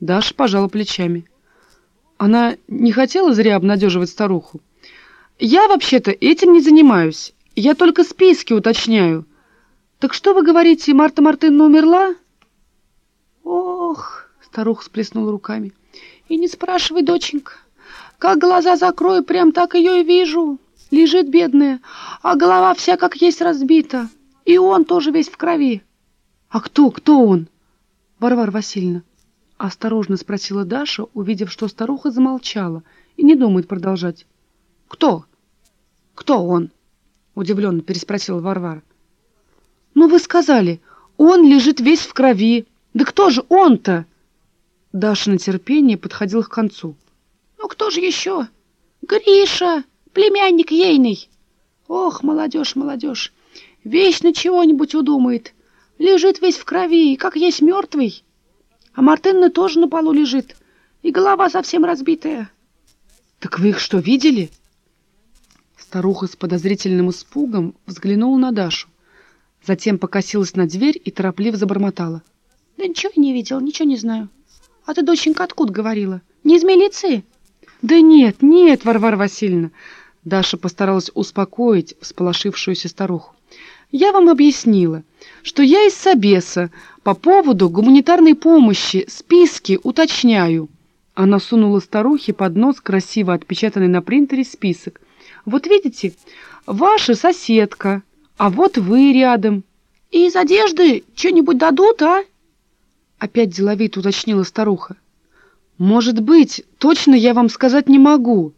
Даша пожала плечами. Она не хотела зря обнадеживать старуху. «Я вообще-то этим не занимаюсь. Я только списки уточняю. Так что вы говорите, Марта Мартынна умерла?» «Ох!» — старуха сплеснула руками. «И не спрашивай, доченька. Как глаза закрою, прям так ее и вижу. Лежит бедная, а голова вся как есть разбита. И он тоже весь в крови». «А кто, кто он?» «Варвара Васильевна». Осторожно спросила Даша, увидев, что старуха замолчала и не думает продолжать. «Кто? Кто он?» — удивленно переспросила Варвара. «Ну, вы сказали, он лежит весь в крови. Да кто же он-то?» Даша на терпение подходила к концу. «Ну, кто же еще? Гриша, племянник ейный. Ох, молодежь, молодежь, вечно чего-нибудь удумает. Лежит весь в крови, как есть мертвый». А Мартынна тоже на полу лежит, и голова совсем разбитая. — Так вы их что, видели? Старуха с подозрительным испугом взглянула на Дашу, затем покосилась на дверь и торопливо забормотала. — Да ничего не видел, ничего не знаю. А ты, доченька, откуда говорила? Не из милиции? — Да нет, нет, Варвара Васильевна. Даша постаралась успокоить всполошившуюся старуху. Я вам объяснила, что я из Собеса по поводу гуманитарной помощи списки уточняю. Она сунула старухе под нос красиво отпечатанный на принтере список. Вот видите, ваша соседка, а вот вы рядом. И из одежды что-нибудь дадут, а? Опять деловито уточнила старуха. Может быть, точно я вам сказать не могу.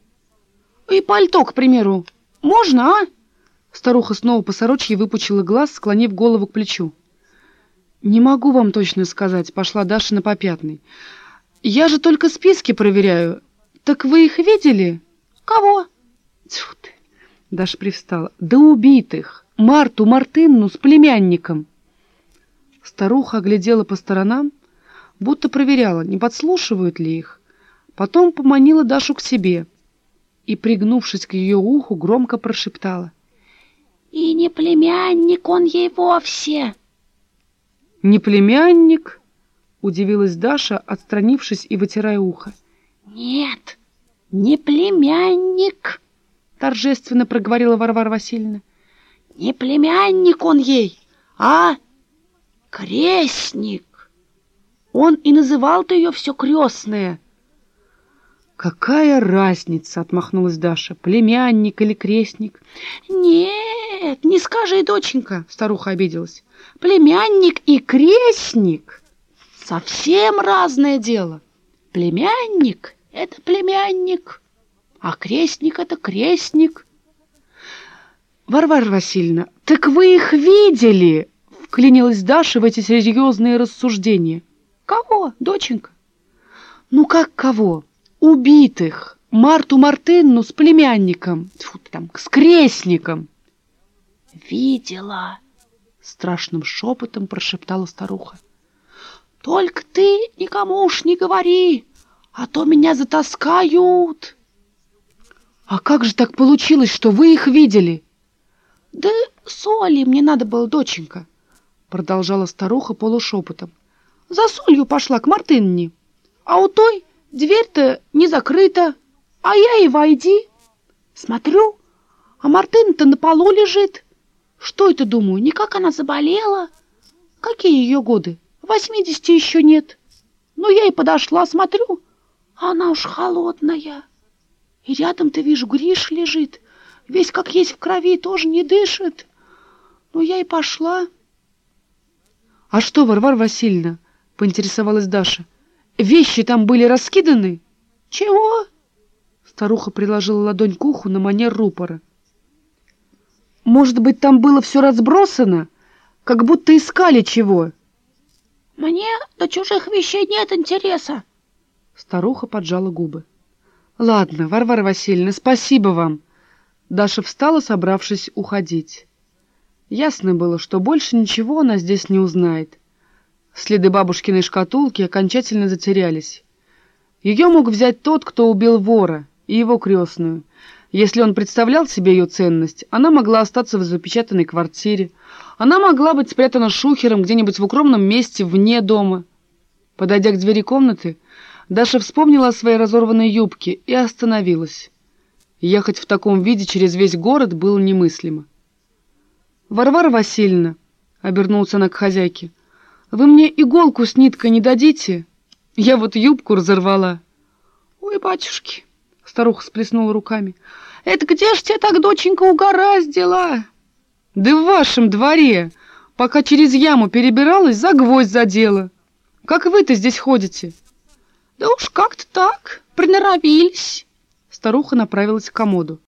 И пальто, к примеру, можно, а? Старуха снова по сорочьи выпучила глаз, склонив голову к плечу. «Не могу вам точно сказать», — пошла Даша на попятный. «Я же только списки проверяю. Так вы их видели?» «Кого?» «Тьфу ты!» — Даша привстала. «Да убитых! Марту Мартынну с племянником!» Старуха оглядела по сторонам, будто проверяла, не подслушивают ли их. Потом поманила Дашу к себе и, пригнувшись к ее уху, громко прошептала — и не племянник он ей вовсе. Не племянник? Удивилась Даша, отстранившись и вытирая ухо. Нет, не племянник, торжественно проговорила Варвара Васильевна. Не племянник он ей, а крестник. Он и называл-то ее все крестное. «Какая разница?» — отмахнулась Даша. «Племянник или крестник?» «Нет, не скажи, доченька!» — старуха обиделась. «Племянник и крестник — совсем разное дело. Племянник — это племянник, а крестник — это крестник». «Варвара Васильевна, так вы их видели?» — вклинилась Даша в эти серьезные рассуждения. «Кого, доченька?» «Ну как кого?» убитых, Марту Мартынну с племянником, тьфу, там, с крестником. «Видела!» — страшным шепотом прошептала старуха. «Только ты никому уж не говори, а то меня затаскают!» «А как же так получилось, что вы их видели?» «Да соли мне надо было, доченька!» — продолжала старуха полушепотом. «За солью пошла к Мартынне, а у той Дверь-то не закрыта, а я и войди. Смотрю, а Мартына-то на полу лежит. Что это, думаю, никак она заболела? Какие ее годы? Восьмидесяти еще нет. Ну, я и подошла, смотрю, а она уж холодная. И рядом-то, вижу, Гриш лежит, весь как есть в крови, тоже не дышит. Ну, я и пошла. — А что, Варвара Васильевна? — поинтересовалась Даша. — Вещи там были раскиданы? Чего? Старуха приложила ладонь к уху на манер рупора. Может быть, там было все разбросано, как будто искали чего? Мне до чужих вещей нет интереса. Старуха поджала губы. Ладно, Варвара Васильевна, спасибо вам. Даша встала, собравшись уходить. Ясно было, что больше ничего она здесь не узнает. Следы бабушкиной шкатулки окончательно затерялись. Ее мог взять тот, кто убил вора, и его крестную. Если он представлял себе ее ценность, она могла остаться в запечатанной квартире. Она могла быть спрятана шухером где-нибудь в укромном месте вне дома. Подойдя к двери комнаты, Даша вспомнила о своей разорванной юбке и остановилась. Ехать в таком виде через весь город было немыслимо. «Варвара Васильевна», — обернулся она к хозяйке, — «вы мне иголку с ниткой не дадите? Я вот юбку разорвала». «Ой, батюшки», — старуха сплеснула руками, — «это где ж тебя так, доченька, угораздила?» «Да в вашем дворе, пока через яму перебиралась, за гвоздь задела. Как вы-то здесь ходите?» «Да уж как-то так, приноровились». Старуха направилась к комоду.